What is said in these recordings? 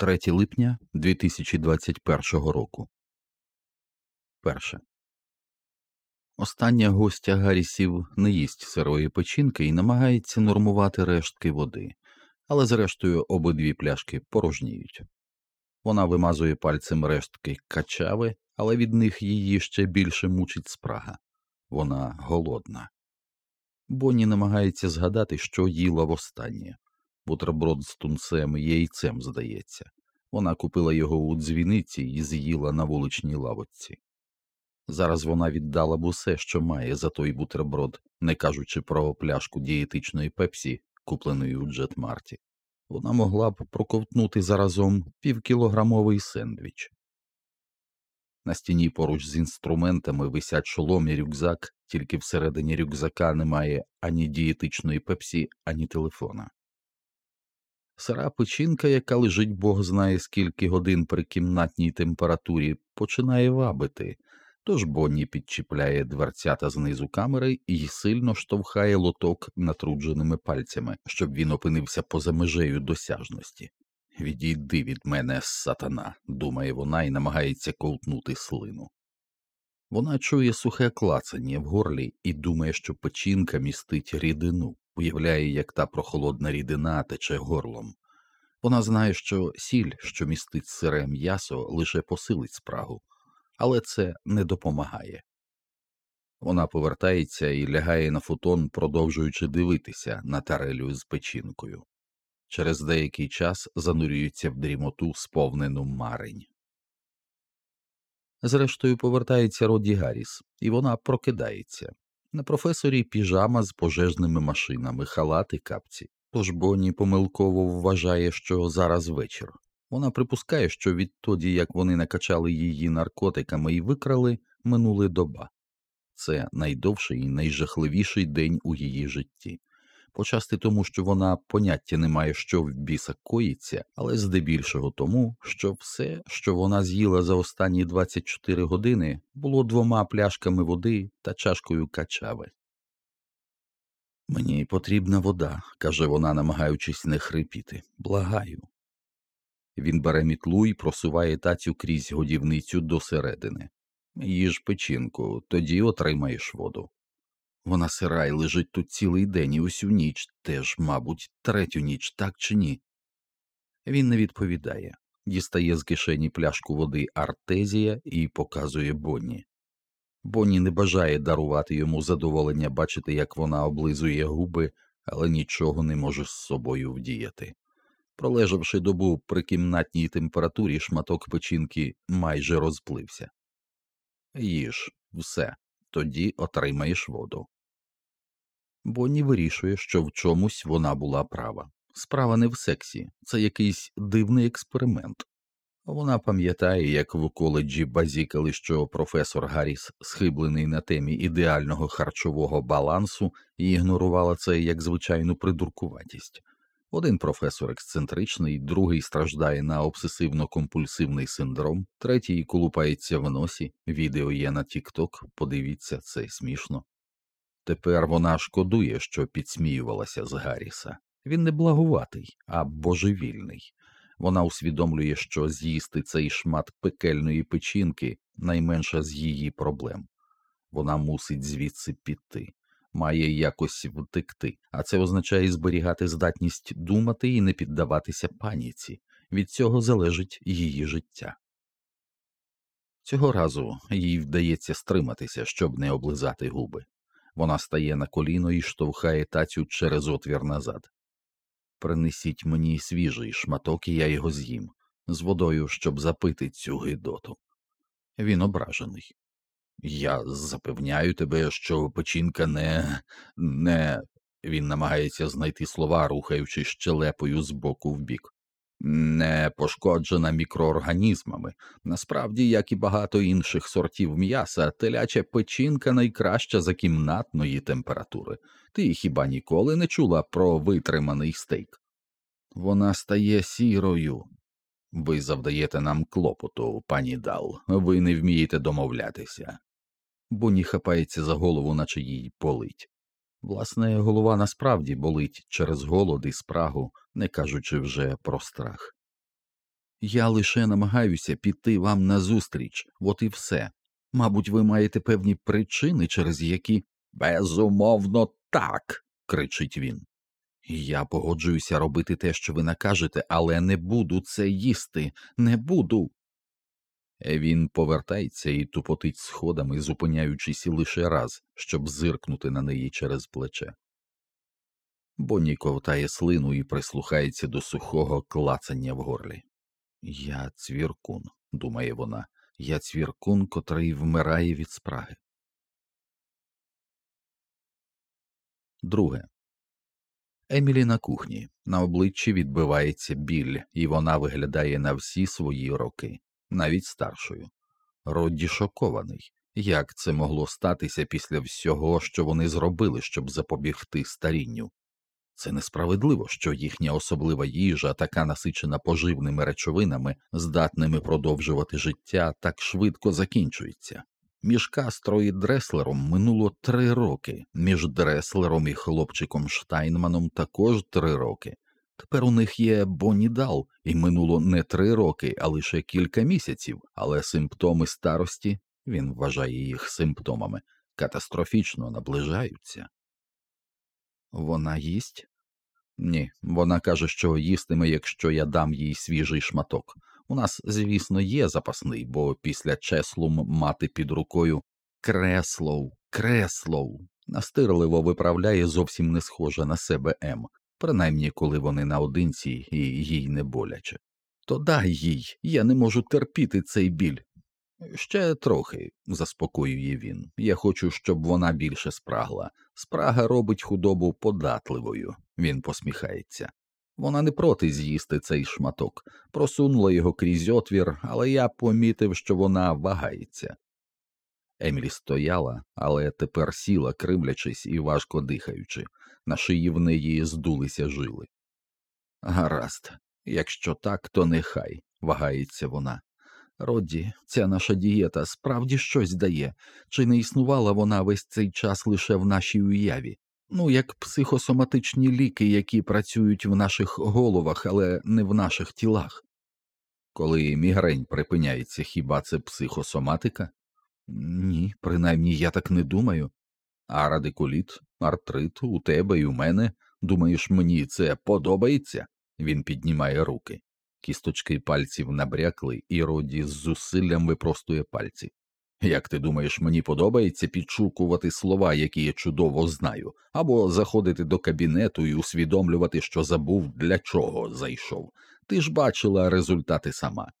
3 липня 2021 року. Перше. Остання гостя Гаррісів не їсть сирої печінки і намагається нормувати рештки води, але зрештою обидві пляшки порожніють. Вона вимазує пальцем рештки качави, але від них її ще більше мучить спрага. Вона голодна. Бонні намагається згадати, що їла востаннє бутерброд з тунцем і яйцем, здається. Вона купила його у дзвіниці і з'їла на вуличній лавочці. Зараз вона віддала б усе, що має за той бутерброд, не кажучи про пляшку дієтичної пепсі, купленої у Джетмарті. Вона могла б проковтнути заразом півкілограмовий сендвіч. На стіні поруч з інструментами висять шолом і рюкзак, тільки всередині рюкзака немає ані дієтичної пепсі, ані телефона. Сира печінка, яка лежить бог знає скільки годин при кімнатній температурі, починає вабити, тож Бонні підчіпляє дверцята знизу камери і сильно штовхає лоток натрудженими пальцями, щоб він опинився поза межею досяжності. Відійди від мене, сатана, думає вона і намагається ковтнути слину. Вона чує сухе клацання в горлі і думає, що печінка містить рідину, уявляє, як та прохолодна рідина тече горлом. Вона знає, що сіль, що містить сире м'ясо, лише посилить спрагу, але це не допомагає. Вона повертається і лягає на футон, продовжуючи дивитися на тарелю з печінкою. Через деякий час занурюється в дрімоту, сповнену марень. Зрештою повертається Роді Гарріс, і вона прокидається. На професорі піжама з пожежними машинами, халат і капці. Тож Бонні помилково вважає, що зараз вечір. Вона припускає, що відтоді, як вони накачали її наркотиками і викрали, минули доба. Це найдовший і найжахливіший день у її житті. Почасти тому, що вона поняття не має, що в біса коїться, але здебільшого тому, що все, що вона з'їла за останні 24 години, було двома пляшками води та чашкою качави. Мені потрібна вода, каже вона, намагаючись не хрипіти. Благаю. Він бере мітлу і просуває тацю крізь годівницю до середини. Їж печінку, тоді отримаєш воду. Вона сира і лежить тут цілий день і усю ніч, теж, мабуть, третю ніч, так чи ні? Він не відповідає, дістає з кишені пляшку води Артезія і показує Бонні. Бонні не бажає дарувати йому задоволення бачити, як вона облизує губи, але нічого не може з собою вдіяти. Пролежавши добу при кімнатній температурі, шматок печінки майже розплився. Їж все, тоді отримаєш воду. Бонні вирішує, що в чомусь вона була права. Справа не в сексі, це якийсь дивний експеримент. Вона пам'ятає, як в коледжі базікали, що професор Гарріс схиблений на темі ідеального харчового балансу і ігнорувала це як звичайну придуркуватість. Один професор ексцентричний, другий страждає на обсесивно-компульсивний синдром, третій колупається в носі, відео є на Тік-Ток, подивіться, це смішно. Тепер вона шкодує, що підсміювалася з Гарріса. Він не благуватий, а божевільний. Вона усвідомлює, що з'їсти цей шмат пекельної печінки найменша з її проблем. Вона мусить звідси піти, має якось втекти, а це означає зберігати здатність думати і не піддаватися паніці. Від цього залежить її життя. Цього разу їй вдається стриматися, щоб не облизати губи. Вона стає на коліно і штовхає тацю через отвір назад. Принесіть мені свіжий шматок, і я його з'їм, з водою, щоб запити цю гидоту. Він ображений. Я запевняю тебе, що печінка не. не. Він намагається знайти слова, рухаючи щелепою з боку в бік не пошкоджена мікроорганізмами. Насправді, як і багато інших сортів м'яса, теляча печінка найкраща за кімнатної температури. Ти хіба ніколи не чула про витриманий стейк? Вона стає сірою. Ви завдаєте нам клопоту, пані Дал, ви не вмієте домовлятися. Буні хапається за голову, наче їй болить. Власне, голова насправді болить через голод і спрагу, не кажучи вже про страх. Я лише намагаюся піти вам назустріч, от і все. Мабуть, ви маєте певні причини, через які. Безумовно, так. кричить він. Я погоджуюся робити те, що ви накажете, але не буду це їсти, не буду. Він повертається і тупотить сходами, зупиняючись лише раз, щоб зиркнути на неї через плече. Бонні ковтає слину і прислухається до сухого клацання в горлі. Я цвіркун, думає вона, я цвіркун, котрий вмирає від спраги. Друге. Емілі на кухні. На обличчі відбивається біль, і вона виглядає на всі свої роки, навіть старшою. Родді шокований. Як це могло статися після всього, що вони зробили, щоб запобігти старінню? Це несправедливо, що їхня особлива їжа, така насичена поживними речовинами, здатними продовжувати життя, так швидко закінчується. Між Кастро і Дреслером минуло три роки, між Дреслером і хлопчиком Штайнманом також три роки. Тепер у них є Бонідал, і минуло не три роки, а лише кілька місяців, але симптоми старості він вважає їх симптомами, катастрофічно наближаються. Вона їсть? Ні, вона каже, що їстиме, якщо я дам їй свіжий шматок. У нас, звісно, є запасний, бо після чеслум мати під рукою креслоу, креслоу. Настирливо виправляє зовсім не схоже на себе М, принаймні коли вони наодинці і їй не боляче. То дай їй, я не можу терпіти цей біль. Ще трохи, заспокоює він. Я хочу, щоб вона більше спрагла. Спрага робить худобу податливою, він посміхається. Вона не проти з'їсти цей шматок, просунула його крізь отвір, але я помітив, що вона вагається. Емілі стояла, але тепер сіла, кривлячись і важко дихаючи, на шиї в неї здулися жили. Гаразд, якщо так, то нехай, вагається вона. Родді, ця наша дієта справді щось дає, чи не існувала вона весь цей час лише в нашій уяві? Ну, як психосоматичні ліки, які працюють в наших головах, але не в наших тілах. Коли мігрень припиняється, хіба це психосоматика? Ні, принаймні я так не думаю. А радикуліт, артрит у тебе і у мене. Думаєш, мені це подобається? Він піднімає руки. Кісточки пальців набрякли, і Роді з зусиллям випростує пальці. Як ти думаєш, мені подобається підшукувати слова, які я чудово знаю, або заходити до кабінету і усвідомлювати, що забув, для чого зайшов. Ти ж бачила результати сама.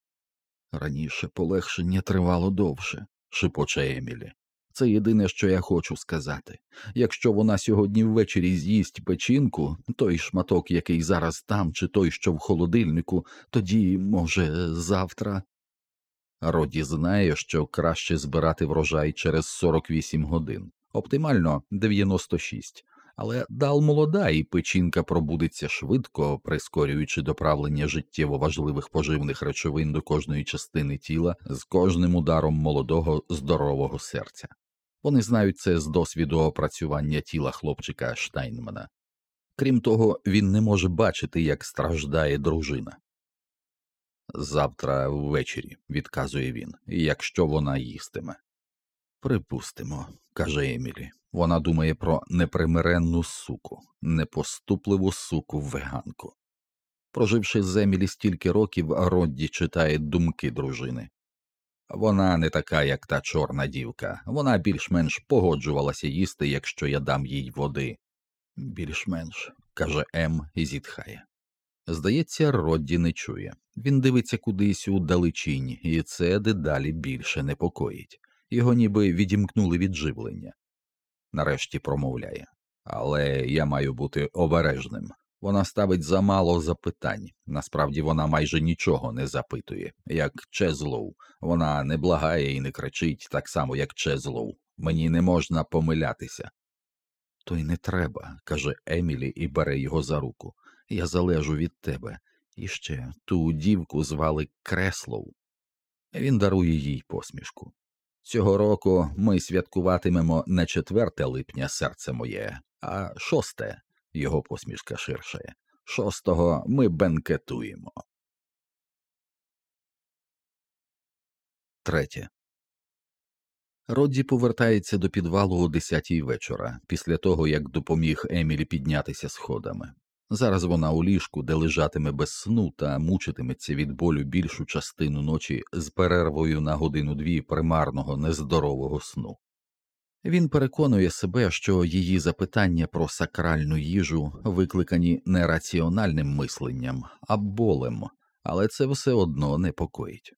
Раніше полегшення тривало довше, шепоче Емілі. Це єдине, що я хочу сказати. Якщо вона сьогодні ввечері з'їсть печінку, той шматок, який зараз там, чи той, що в холодильнику, тоді, може, завтра. Роді знає, що краще збирати врожай через 48 годин, оптимально 96, але дал молода, і печінка пробудеться швидко, прискорюючи доправлення життєво важливих поживних речовин до кожної частини тіла з кожним ударом молодого здорового серця. Вони знають це з досвіду опрацювання тіла хлопчика Штайнмана. Крім того, він не може бачити, як страждає дружина. Завтра ввечері, відказує він, якщо вона їстиме. Припустимо, каже Емілі. Вона думає про непримиренну суку, непоступливу суку веганку. Проживши з Емілі стільки років, Родді читає думки дружини. Вона не така, як та чорна дівка, вона більш-менш погоджувалася їсти, якщо я дам їй води. Більш-менш, каже М і зітхає. Здається, Родді не чує. Він дивиться кудись у далечінь, і це дедалі більше непокоїть. Його ніби відімкнули від живлення. Нарешті промовляє. Але я маю бути обережним. Вона ставить замало запитань. Насправді вона майже нічого не запитує, як Чезлоу. Вона не благає і не кричить так само, як Чезлоу. Мені не можна помилятися. То й не треба, каже Емілі і бере його за руку. Я залежу від тебе. І ще ту дівку звали Креслоу. Він дарує їй посмішку. Цього року ми святкуватимемо не 4 липня серце моє, а 6. його посмішка ширше. 6 ми бенкетуємо. Третє. Родді повертається до підвалу о десятій вечора, після того як допоміг Емілі піднятися сходами. Зараз вона у ліжку, де лежатиме без сну та мучитиметься від болю більшу частину ночі з перервою на годину-дві примарного нездорового сну. Він переконує себе, що її запитання про сакральну їжу викликані не раціональним мисленням, а болем, але це все одно непокоїть.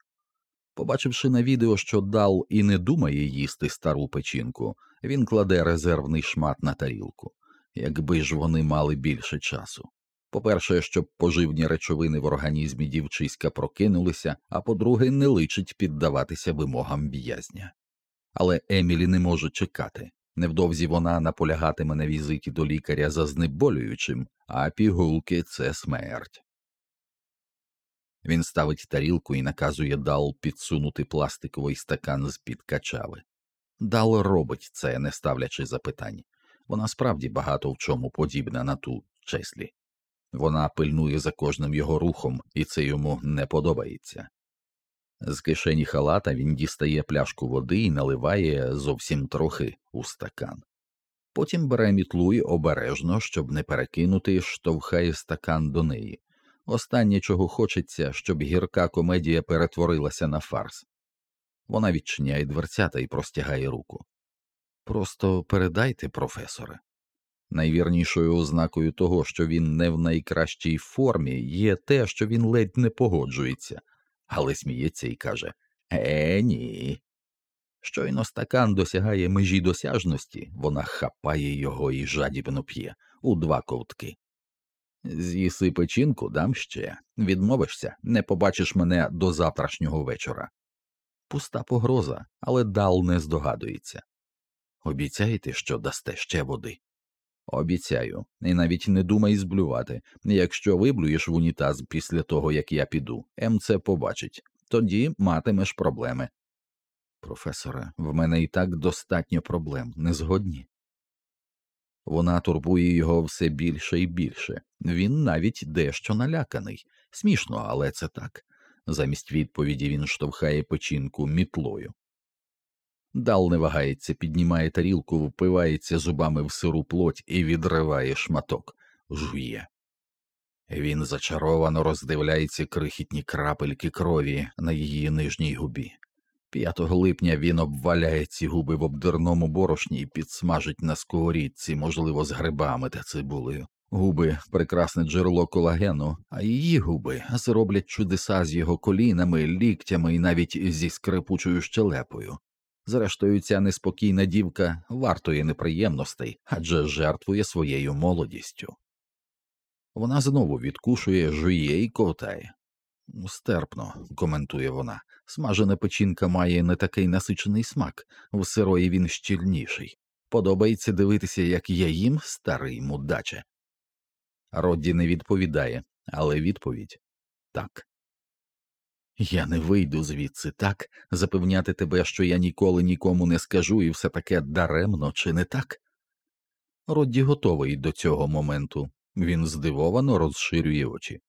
Побачивши на відео, що Дал і не думає їсти стару печінку, він кладе резервний шмат на тарілку, якби ж вони мали більше часу. По-перше, щоб поживні речовини в організмі дівчиська прокинулися, а по-друге, не личить піддаватися вимогам в'язня. Але Емілі не може чекати. Невдовзі вона наполягатиме на візиті до лікаря за знеболюючим, а пігулки це смерть. Він ставить тарілку і наказує Дал підсунути пластиковий стакан з під качави. Дал робить це, не ставлячи запитань. Вона справді багато в чому подібна на ту чеслі. Вона пильнує за кожним його рухом, і це йому не подобається. З кишені халата він дістає пляшку води і наливає зовсім трохи у стакан. Потім бере мітлу й обережно, щоб не перекинути, штовхає стакан до неї. Останнє, чого хочеться, щоб гірка комедія перетворилася на фарс. Вона відчиняє дверцята і простягає руку. Просто передайте, професоре. Найвірнішою ознакою того, що він не в найкращій формі, є те, що він ледь не погоджується, але сміється і каже Е, ні. Щойно стакан досягає межі досяжності, вона хапає його і жадібно п'є у два ковтки. З'їси печінку, дам ще. Відмовишся, не побачиш мене до завтрашнього вечора. Пуста погроза, але дал не здогадується. Обіцяєте, що дасте ще води? Обіцяю, і навіть не думай зблювати. Якщо виблюєш в унітаз після того, як я піду, М це побачить, тоді матимеш проблеми. Професоре, в мене і так достатньо проблем, не згодні. Вона турбує його все більше і більше. Він навіть дещо наляканий. Смішно, але це так. Замість відповіді він штовхає печінку мітлою. Дал не вагається, піднімає тарілку, впивається зубами в сиру плоть і відриває шматок, жує. Він зачаровано роздивляється крихітні крапельки крові на її нижній губі. 5 липня він обваляє ці губи в обдерному борошні і підсмажить на сковорідці, можливо, з грибами та цибулею. Губи прекрасне джерело колагену, а її губи зроблять чудеса з його колінами, ліктями і навіть зі скрипучою щелепою. Зрештою, ця неспокійна дівка вартує неприємностей адже жертвує своєю молодістю. Вона знову відкушує, жує і ковтає. Стерпно, коментує вона, смажена печінка має не такий насичений смак, в сирої він щільніший. Подобається дивитися, як я їм старий мудаче. Родді не відповідає, але відповідь так. Я не вийду звідси так, запевняти тебе, що я ніколи нікому не скажу, і все таке даремно, чи не так? Родді готовий до цього моменту. Він здивовано розширює очі.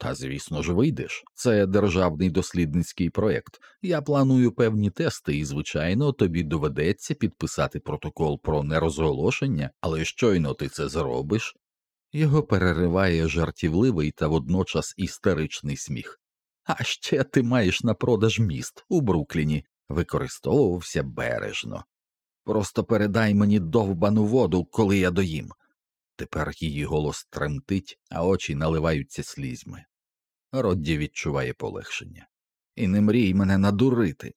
Та, звісно ж, вийдеш. Це державний дослідницький проєкт. Я планую певні тести, і, звичайно, тобі доведеться підписати протокол про нерозголошення, але щойно ти це зробиш. Його перериває жартівливий та водночас істеричний сміх. А ще ти маєш на продаж міст у Брукліні, використовувався бережно. Просто передай мені довбану воду, коли я доїм. Тепер її голос тремтить, а очі наливаються слізьми. Родді відчуває полегшення. І не мрій мене надурити.